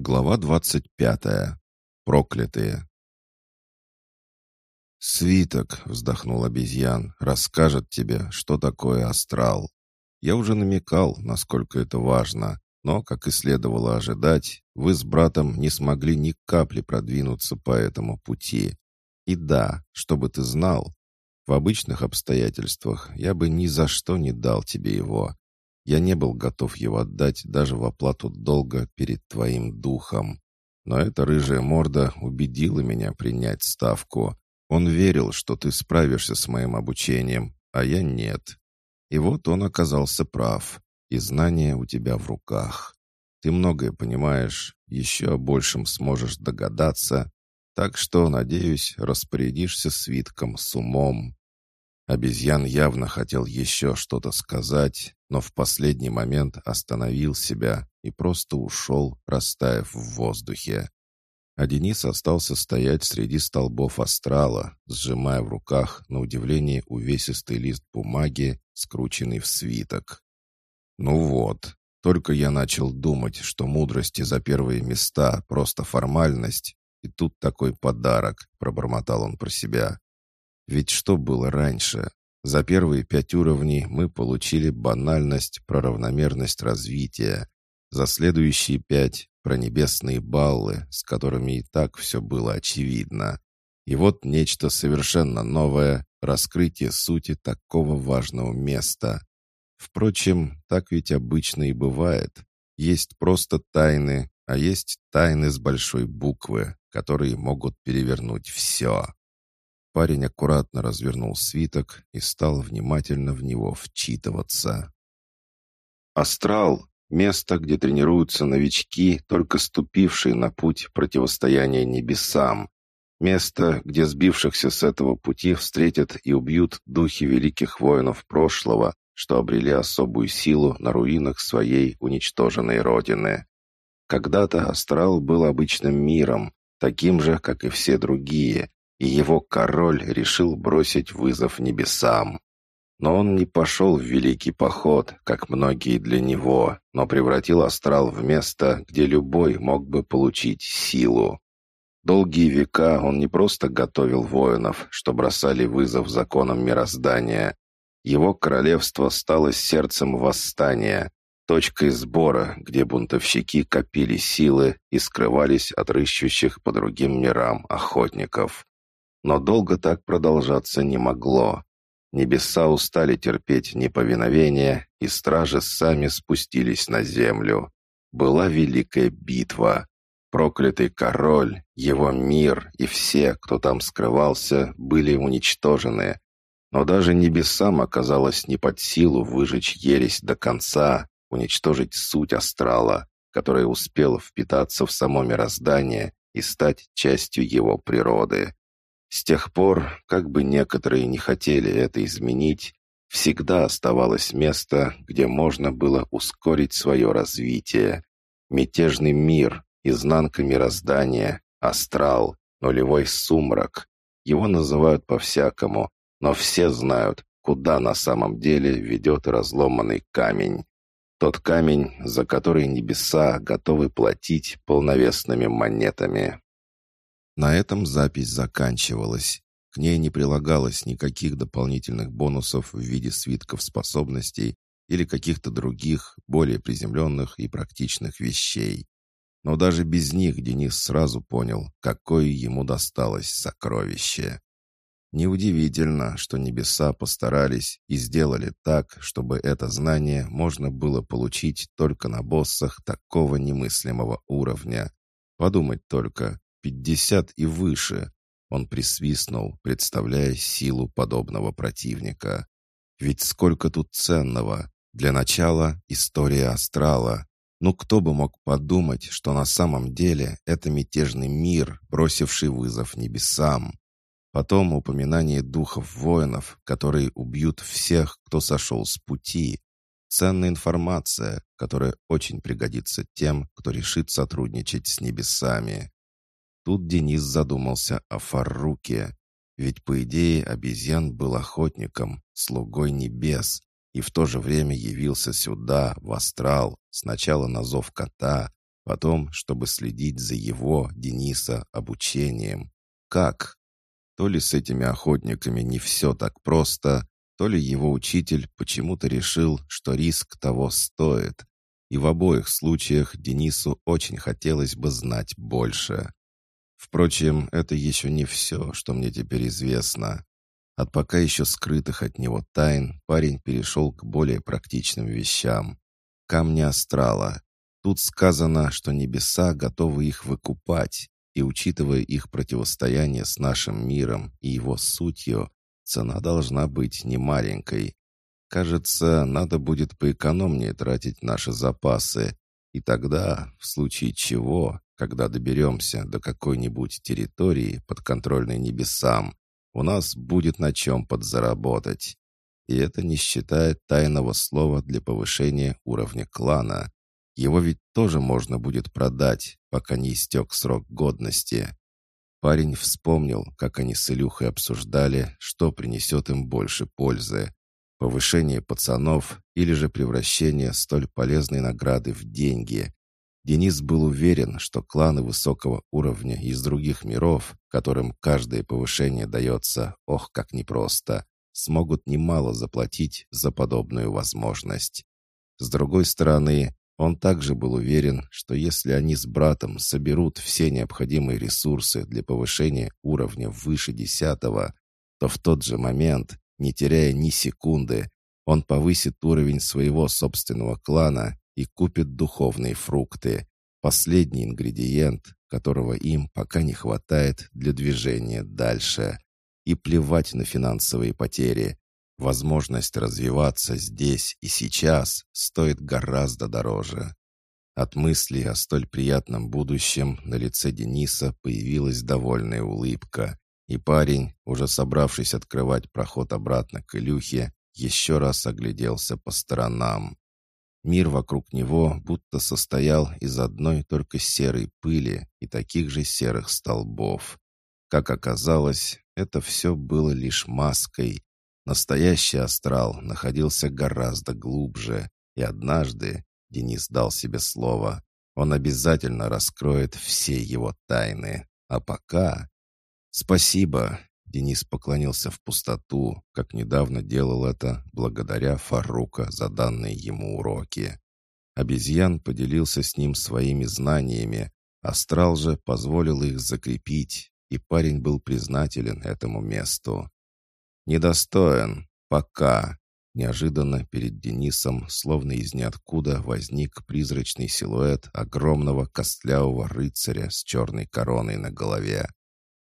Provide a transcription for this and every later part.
Глава двадцать пятая. Проклятые. «Свиток», — вздохнул обезьян, — «расскажет тебе, что такое астрал. Я уже намекал, насколько это важно, но, как и следовало ожидать, вы с братом не смогли ни капли продвинуться по этому пути. И да, чтобы ты знал, в обычных обстоятельствах я бы ни за что не дал тебе его, я не был готов его отдать даже в оплату долга перед твоим духом. Но эта рыжая морда убедила меня принять ставку. Он верил, что ты справишься с моим обучением, а я нет. И вот он оказался прав, и знания у тебя в руках. Ты многое понимаешь, еще о большем сможешь догадаться, так что, надеюсь, распорядишься свитком с умом. Обезьян явно хотел еще что-то сказать, но в последний момент остановил себя и просто ушел, растаяв в воздухе. А Денис остался стоять среди столбов астрала, сжимая в руках, на удивление, увесистый лист бумаги, скрученный в свиток. «Ну вот, только я начал думать, что мудрости за первые места — просто формальность, и тут такой подарок», — пробормотал он про себя. Ведь что было раньше? За первые пять уровней мы получили банальность про равномерность развития. За следующие пять — про небесные баллы, с которыми и так все было очевидно. И вот нечто совершенно новое — раскрытие сути такого важного места. Впрочем, так ведь обычно и бывает. Есть просто тайны, а есть тайны с большой буквы, которые могут перевернуть все. Парень аккуратно развернул свиток и стал внимательно в него вчитываться. Астрал — место, где тренируются новички, только ступившие на путь противостояния небесам. Место, где сбившихся с этого пути встретят и убьют духи великих воинов прошлого, что обрели особую силу на руинах своей уничтоженной родины. Когда-то астрал был обычным миром, таким же, как и все другие, и его король решил бросить вызов небесам. Но он не пошел в великий поход, как многие для него, но превратил астрал в место, где любой мог бы получить силу. Долгие века он не просто готовил воинов, что бросали вызов законам мироздания. Его королевство стало сердцем восстания, точкой сбора, где бунтовщики копили силы и скрывались от рыщущих по другим мирам охотников. Но долго так продолжаться не могло. Небеса устали терпеть неповиновение, и стражи сами спустились на землю. Была великая битва. Проклятый король, его мир и все, кто там скрывался, были уничтожены. Но даже небесам оказалось не под силу выжечь ересь до конца, уничтожить суть астрала, которая успела впитаться в само мироздание и стать частью его природы. С тех пор, как бы некоторые не хотели это изменить, всегда оставалось место, где можно было ускорить свое развитие. Мятежный мир, изнанка мироздания, астрал, нулевой сумрак. Его называют по-всякому, но все знают, куда на самом деле ведет разломанный камень. Тот камень, за который небеса готовы платить полновесными монетами. На этом запись заканчивалась. К ней не прилагалось никаких дополнительных бонусов в виде свитков способностей или каких-то других, более приземленных и практичных вещей. Но даже без них Денис сразу понял, какое ему досталось сокровище. Неудивительно, что небеса постарались и сделали так, чтобы это знание можно было получить только на боссах такого немыслимого уровня. Подумать только, Пятьдесят и выше. Он присвистнул, представляя силу подобного противника. Ведь сколько тут ценного. Для начала история астрала. Ну кто бы мог подумать, что на самом деле это мятежный мир, бросивший вызов небесам. Потом упоминание духов воинов, которые убьют всех, кто сошел с пути. Ценная информация, которая очень пригодится тем, кто решит сотрудничать с небесами. Тут Денис задумался о Фарруке. Ведь, по идее, обезьян был охотником, слугой небес, и в то же время явился сюда, в астрал, сначала на зов кота, потом, чтобы следить за его, Дениса, обучением. Как? То ли с этими охотниками не все так просто, то ли его учитель почему-то решил, что риск того стоит. И в обоих случаях Денису очень хотелось бы знать больше. Впрочем, это еще не все, что мне теперь известно. От пока еще скрытых от него тайн парень перешел к более практичным вещам. Камни астрала. Тут сказано, что небеса готовы их выкупать, и учитывая их противостояние с нашим миром и его сутью, цена должна быть немаленькой. Кажется, надо будет поэкономнее тратить наши запасы, и тогда, в случае чего, когда доберемся до какой-нибудь территории, подконтрольной небесам, у нас будет на чем подзаработать. И это не считая тайного слова для повышения уровня клана. Его ведь тоже можно будет продать, пока не истек срок годности. Парень вспомнил, как они с Илюхой обсуждали, что принесет им больше пользы. Повышение пацанов или же превращение столь полезной награды в деньги. Денис был уверен, что кланы высокого уровня из других миров, которым каждое повышение дается, ох, как непросто, смогут немало заплатить за подобную возможность. С другой стороны, он также был уверен, что если они с братом соберут все необходимые ресурсы для повышения уровня выше десятого, то в тот же момент, не теряя ни секунды, он повысит уровень своего собственного клана и купит духовные фрукты, последний ингредиент, которого им пока не хватает для движения дальше. И плевать на финансовые потери. Возможность развиваться здесь и сейчас стоит гораздо дороже. От мысли о столь приятном будущем на лице Дениса появилась довольная улыбка, и парень, уже собравшись открывать проход обратно к Илюхе, еще раз огляделся по сторонам. Мир вокруг него будто состоял из одной только серой пыли и таких же серых столбов. Как оказалось, это все было лишь маской. Настоящий астрал находился гораздо глубже, и однажды, Денис дал себе слово, он обязательно раскроет все его тайны. А пока... Спасибо, Денис поклонился в пустоту, как недавно делал это благодаря Фарука за данные ему уроки. Обезьян поделился с ним своими знаниями, астрал же позволил их закрепить, и парень был признателен этому месту. «Недостоин. Пока». Неожиданно перед Денисом, словно из ниоткуда, возник призрачный силуэт огромного костлявого рыцаря с черной короной на голове.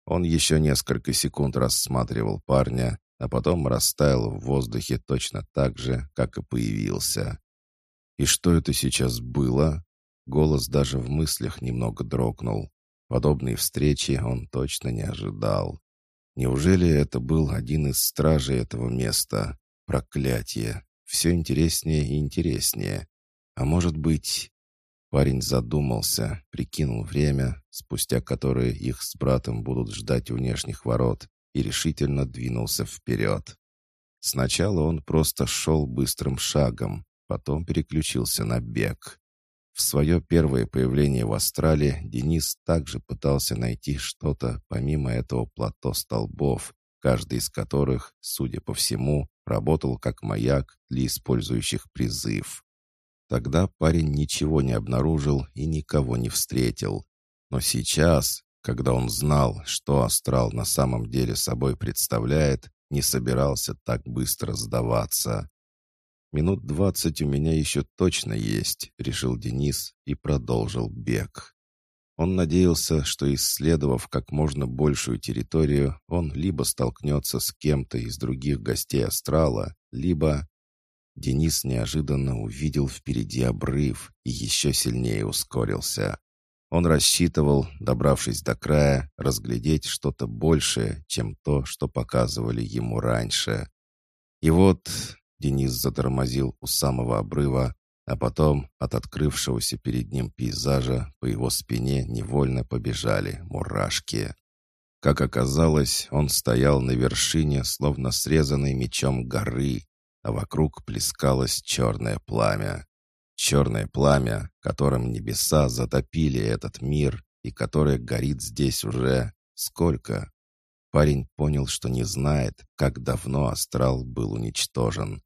Он еще несколько секунд рассматривал парня, а потом растаял в воздухе точно так же, как и появился. «И что это сейчас было?» Голос даже в мыслях немного дрогнул. Подобной встречи он точно не ожидал. Неужели это был один из стражей этого места? Проклятие! Все интереснее и интереснее. А может быть... Парень задумался, прикинул время, спустя которое их с братом будут ждать у внешних ворот, и решительно двинулся вперед. Сначала он просто шел быстрым шагом, потом переключился на бег. В свое первое появление в Астрале Денис также пытался найти что-то помимо этого плато столбов, каждый из которых, судя по всему, работал как маяк для использующих призыв. Тогда парень ничего не обнаружил и никого не встретил. Но сейчас, когда он знал, что астрал на самом деле собой представляет, не собирался так быстро сдаваться. «Минут двадцать у меня еще точно есть», — решил Денис и продолжил бег. Он надеялся, что, исследовав как можно большую территорию, он либо столкнется с кем-то из других гостей астрала, либо Денис неожиданно увидел впереди обрыв и еще сильнее ускорился. Он рассчитывал, добравшись до края, разглядеть что-то большее, чем то, что показывали ему раньше. И вот Денис затормозил у самого обрыва, а потом от открывшегося перед ним пейзажа по его спине невольно побежали мурашки. Как оказалось, он стоял на вершине, словно срезанной мечом горы, а вокруг плескалось черное пламя. Черное пламя, которым небеса затопили этот мир и которое горит здесь уже сколько? Парень понял, что не знает, как давно астрал был уничтожен.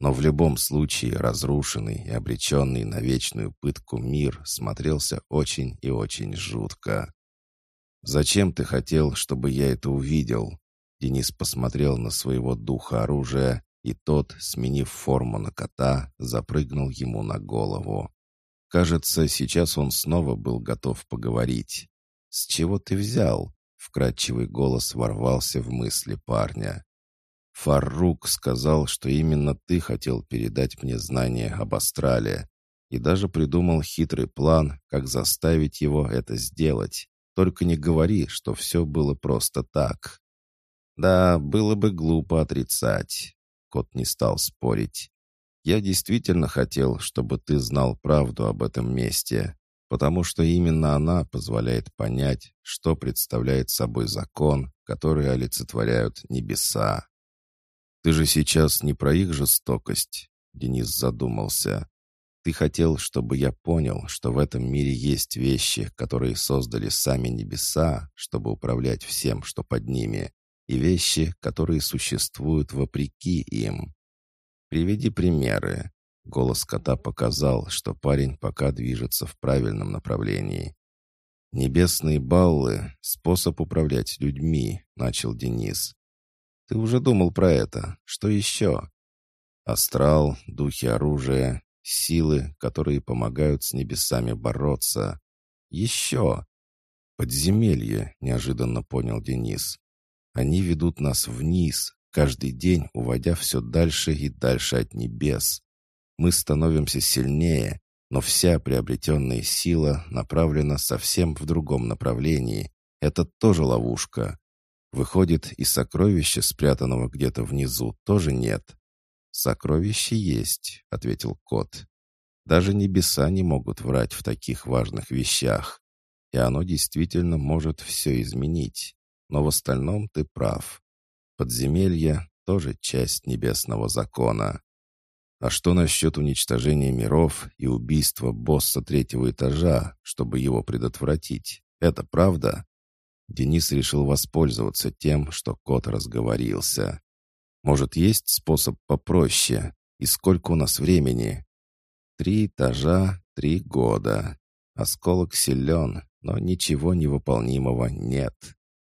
Но в любом случае разрушенный и обреченный на вечную пытку мир смотрелся очень и очень жутко. «Зачем ты хотел, чтобы я это увидел?» Денис посмотрел на своего духа оружия, и тот, сменив форму на кота, запрыгнул ему на голову. Кажется, сейчас он снова был готов поговорить. «С чего ты взял?» — вкрадчивый голос ворвался в мысли парня. Фаррук сказал, что именно ты хотел передать мне знания об Астрале, и даже придумал хитрый план, как заставить его это сделать. Только не говори, что все было просто так. Да, было бы глупо отрицать. Кот не стал спорить. Я действительно хотел, чтобы ты знал правду об этом месте, потому что именно она позволяет понять, что представляет собой закон, который олицетворяют небеса. «Ты же сейчас не про их жестокость?» Денис задумался. «Ты хотел, чтобы я понял, что в этом мире есть вещи, которые создали сами небеса, чтобы управлять всем, что под ними, и вещи, которые существуют вопреки им. Приведи примеры». Голос кота показал, что парень пока движется в правильном направлении. «Небесные баллы — способ управлять людьми», — начал Денис. Ты уже думал про это. Что еще? Астрал, духи оружия, силы, которые помогают с небесами бороться. Еще. Подземелье, неожиданно понял Денис. Они ведут нас вниз, каждый день уводя все дальше и дальше от небес. Мы становимся сильнее, но вся приобретенная сила направлена совсем в другом направлении. Это тоже ловушка. Выходит, и сокровища, спрятанного где-то внизу, тоже нет. «Сокровище есть», — ответил кот. «Даже небеса не могут врать в таких важных вещах. И оно действительно может все изменить. Но в остальном ты прав. Подземелье — тоже часть небесного закона. А что насчет уничтожения миров и убийства босса третьего этажа, чтобы его предотвратить? Это правда?» Денис решил воспользоваться тем, что кот разговорился. «Может, есть способ попроще? И сколько у нас времени?» «Три этажа, три года. Осколок силен, но ничего невыполнимого нет.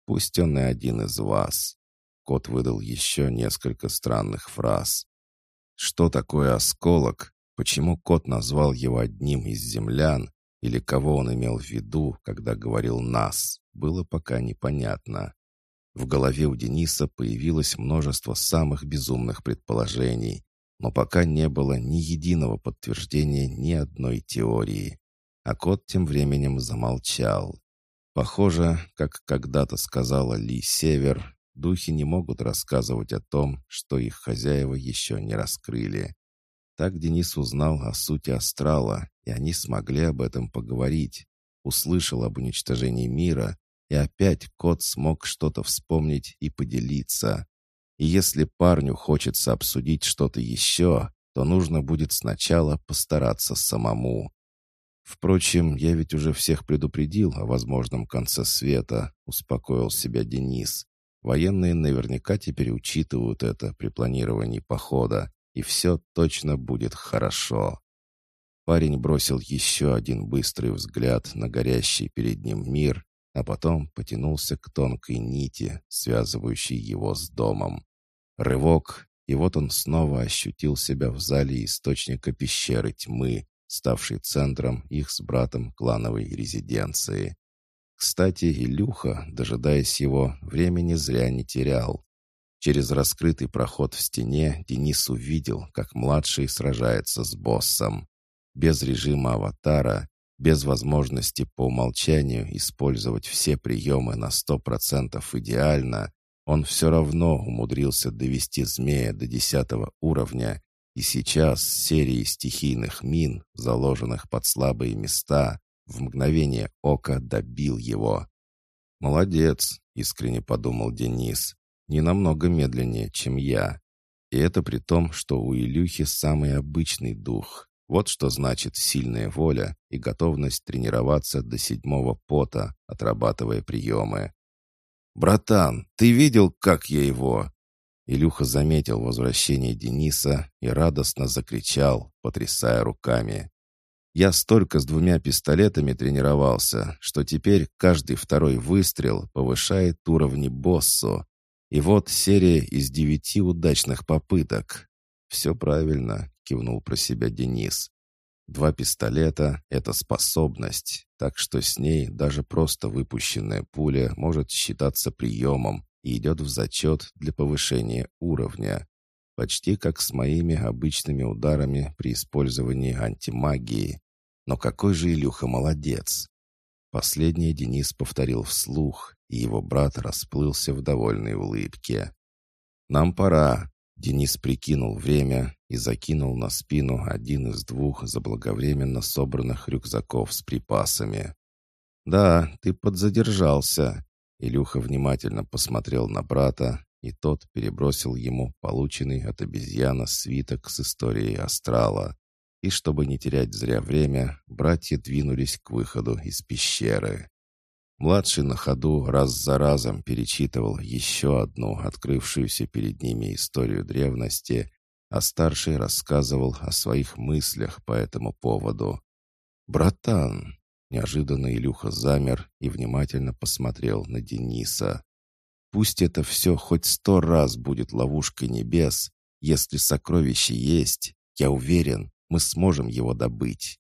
Пусть он и один из вас». Кот выдал еще несколько странных фраз. Что такое осколок? Почему кот назвал его одним из землян? Или кого он имел в виду, когда говорил «нас», было пока непонятно. В голове у Дениса появилось множество самых безумных предположений, но пока не было ни единого подтверждения ни одной теории. А кот тем временем замолчал. Похоже, как когда-то сказала Ли Север, духи не могут рассказывать о том, что их хозяева еще не раскрыли. Так Денис узнал о сути астрала, и они смогли об этом поговорить. Услышал об уничтожении мира, и опять кот смог что-то вспомнить и поделиться. И если парню хочется обсудить что-то еще, то нужно будет сначала постараться самому. Впрочем, я ведь уже всех предупредил о возможном конце света, успокоил себя Денис. Военные наверняка теперь учитывают это при планировании похода, и все точно будет хорошо. Парень бросил еще один быстрый взгляд на горящий перед ним мир, а потом потянулся к тонкой нити, связывающей его с домом. Рывок, и вот он снова ощутил себя в зале источника пещеры тьмы, ставшей центром их с братом клановой резиденции. Кстати, Илюха, дожидаясь его, времени зря не терял. Через раскрытый проход в стене Денис увидел, как младший сражается с боссом. Без режима аватара, без возможности по умолчанию использовать все приемы на сто процентов идеально, он все равно умудрился довести змея до десятого уровня, и сейчас серией стихийных мин, заложенных под слабые места, в мгновение ока добил его. «Молодец», — искренне подумал Денис не намного медленнее, чем я. И это при том, что у Илюхи самый обычный дух, Вот что значит сильная воля и готовность тренироваться до седьмого пота, отрабатывая приемы. «Братан, ты видел, как я его?» Илюха заметил возвращение Дениса и радостно закричал, потрясая руками. «Я столько с двумя пистолетами тренировался, что теперь каждый второй выстрел повышает уровни боссу. И вот серия из девяти удачных попыток. Все правильно, кивнул про себя Денис. Два пистолета — это способность, так что с ней даже просто выпущенная пуля может считаться приемом идет в зачет для повышения уровня. Почти как с моими обычными ударами при использовании антимагии. Но какой же Илюха молодец! Последнее Денис повторил вслух, и его брат расплылся в довольной улыбке. «Нам пора», Денис прикинул время и закинул на спину один из двух заблаговременно собранных рюкзаков с припасами. «Да, ты подзадержался». Илюха внимательно посмотрел на брата, и тот перебросил ему полученный от обезьяна свиток с историей астрала. И чтобы не терять зря время, братья двинулись к выходу из пещеры. Младший на ходу раз за разом перечитывал еще одну открывшуюся перед ними историю древности, а старший рассказывал о своих мыслях по этому поводу. «Братан!» — неожиданно Илюха замер и внимательно посмотрел на Дениса. «Пусть это все хоть сто раз будет ловушкой небес, если сокровище есть, я уверен, мы сможем его добыть».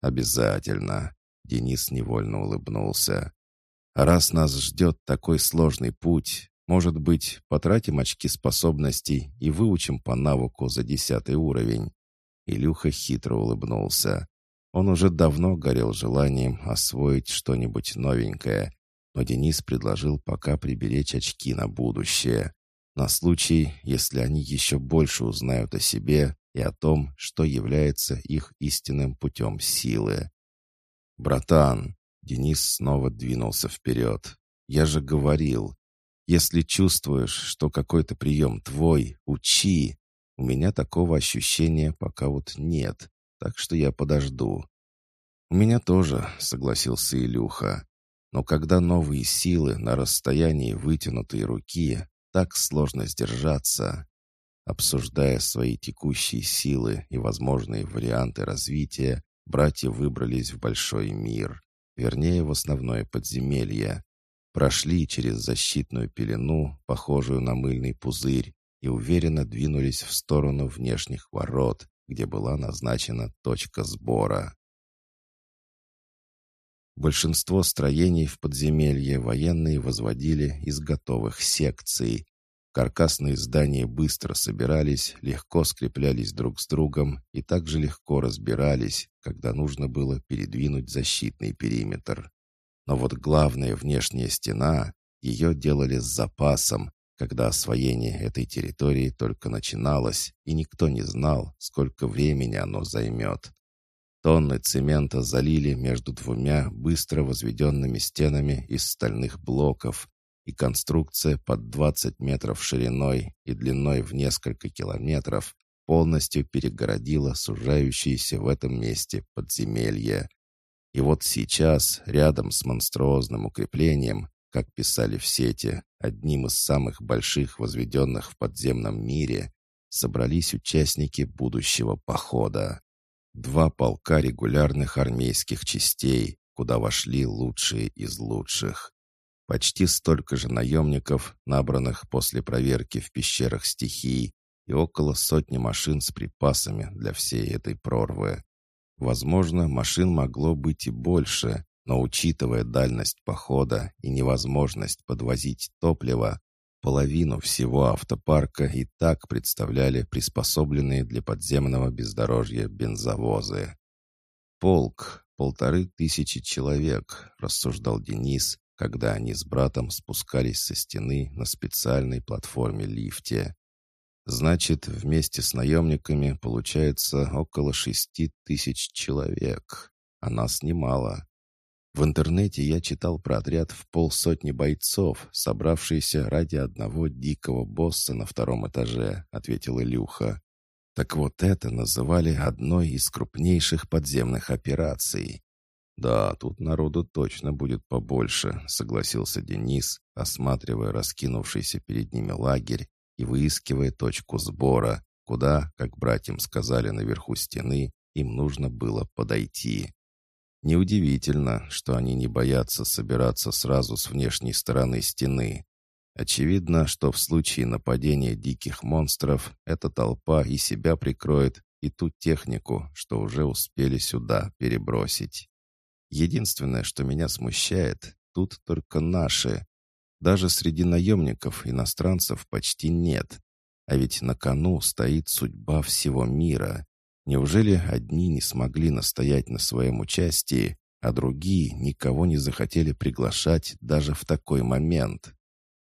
«Обязательно!» — Денис невольно улыбнулся. Раз нас ждет такой сложный путь, может быть, потратим очки способностей и выучим по навыку за десятый уровень?» Илюха хитро улыбнулся. Он уже давно горел желанием освоить что-нибудь новенькое, но Денис предложил пока приберечь очки на будущее, на случай, если они еще больше узнают о себе и о том, что является их истинным путем силы. «Братан, Денис снова двинулся вперед. «Я же говорил, если чувствуешь, что какой-то прием твой, учи. У меня такого ощущения пока вот нет, так что я подожду». «У меня тоже», — согласился Илюха. «Но когда новые силы на расстоянии вытянутой руки, так сложно сдержаться». Обсуждая свои текущие силы и возможные варианты развития, братья выбрались в большой мир вернее, в основное подземелье. Прошли через защитную пелену, похожую на мыльный пузырь, и уверенно двинулись в сторону внешних ворот, где была назначена точка сбора. Большинство строений в подземелье военные возводили из готовых секций, Каркасные здания быстро собирались, легко скреплялись друг с другом и также легко разбирались, когда нужно было передвинуть защитный периметр. Но вот главная внешняя стена, ее делали с запасом, когда освоение этой территории только начиналось, и никто не знал, сколько времени оно займет. Тонны цемента залили между двумя быстро возведенными стенами из стальных блоков, и конструкция под 20 метров шириной и длиной в несколько километров полностью перегородила сужающееся в этом месте подземелье. И вот сейчас, рядом с монструозным укреплением, как писали в сети, одним из самых больших возведенных в подземном мире, собрались участники будущего похода. Два полка регулярных армейских частей, куда вошли лучшие из лучших. Почти столько же наемников, набранных после проверки в пещерах стихий, и около сотни машин с припасами для всей этой прорвы. Возможно, машин могло быть и больше, но учитывая дальность похода и невозможность подвозить топливо, половину всего автопарка и так представляли приспособленные для подземного бездорожья бензовозы. «Полк, полторы тысячи человек», — рассуждал Денис, когда они с братом спускались со стены на специальной платформе-лифте. Значит, вместе с наемниками получается около шести тысяч человек, а нас немало. В интернете я читал про отряд в полсотни бойцов, собравшиеся ради одного дикого босса на втором этаже, ответил Илюха. Так вот это называли одной из крупнейших подземных операций. «Да, тут народу точно будет побольше», — согласился Денис, осматривая раскинувшийся перед ними лагерь и выискивая точку сбора, куда, как братьям сказали наверху стены, им нужно было подойти. Неудивительно, что они не боятся собираться сразу с внешней стороны стены. Очевидно, что в случае нападения диких монстров эта толпа и себя прикроет, и ту технику, что уже успели сюда перебросить. Единственное, что меня смущает, тут только наши. Даже среди наемников иностранцев почти нет. А ведь на кону стоит судьба всего мира. Неужели одни не смогли настоять на своем участии, а другие никого не захотели приглашать даже в такой момент?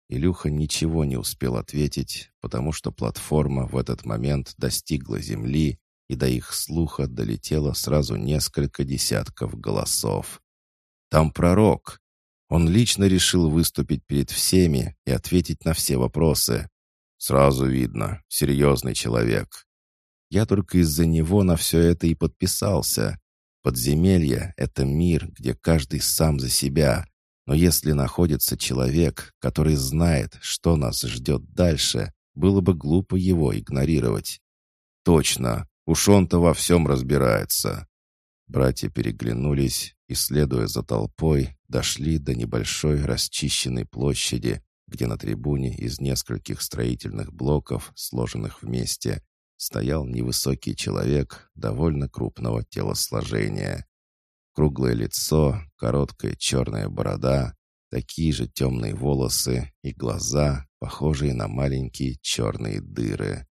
Илюха ничего не успел ответить, потому что платформа в этот момент достигла земли, и до их слуха долетело сразу несколько десятков голосов. «Там пророк! Он лично решил выступить перед всеми и ответить на все вопросы. Сразу видно, серьезный человек. Я только из-за него на все это и подписался. Подземелье — это мир, где каждый сам за себя, но если находится человек, который знает, что нас ждет дальше, было бы глупо его игнорировать. Точно, уж он-то во всем разбирается. Братья переглянулись и, следуя за толпой, дошли до небольшой расчищенной площади, где на трибуне из нескольких строительных блоков, сложенных вместе, стоял невысокий человек довольно крупного телосложения. Круглое лицо, короткая черная борода, такие же темные волосы и глаза, похожие на маленькие черные дыры.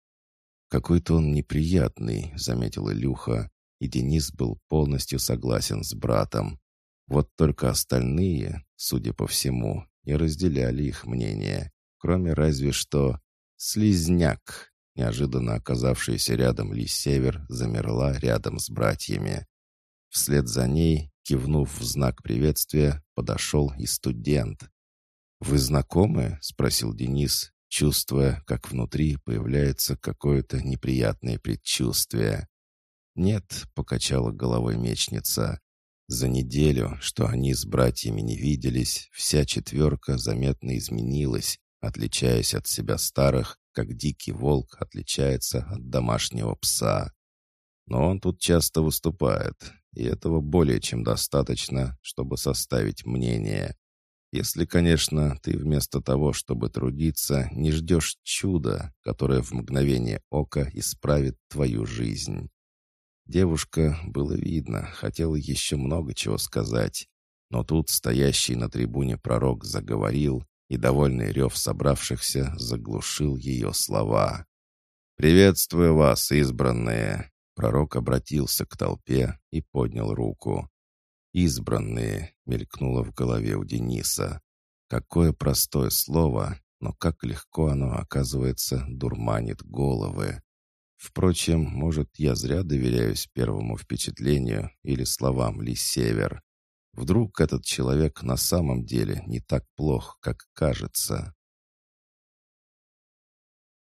«Какой-то он неприятный», — заметил Илюха, и Денис был полностью согласен с братом. Вот только остальные, судя по всему, не разделяли их мнение, кроме разве что «слизняк», неожиданно оказавшаяся рядом Ли Север, замерла рядом с братьями. Вслед за ней, кивнув в знак приветствия, подошел и студент. «Вы знакомы?» — спросил Денис, чувствуя, как внутри появляется какое-то неприятное предчувствие. «Нет», — покачала головой мечница. За неделю, что они с братьями не виделись, вся четверка заметно изменилась, отличаясь от себя старых, как дикий волк отличается от домашнего пса. Но он тут часто выступает, и этого более чем достаточно, чтобы составить мнение. Если, конечно, ты вместо того, чтобы трудиться, не ждешь чуда, которое в мгновение ока исправит твою жизнь. Девушка, было видно, хотела еще много чего сказать, но тут стоящий на трибуне пророк заговорил, и довольный рев собравшихся заглушил ее слова. «Приветствую вас, избранные!» Пророк обратился к толпе и поднял руку. «Избранные» мелькнуло в голове у Дениса. Какое простое слово, но как легко оно, оказывается, дурманит головы. Впрочем, может, я зря доверяюсь первому впечатлению или словам Ли Север. Вдруг этот человек на самом деле не так плох, как кажется.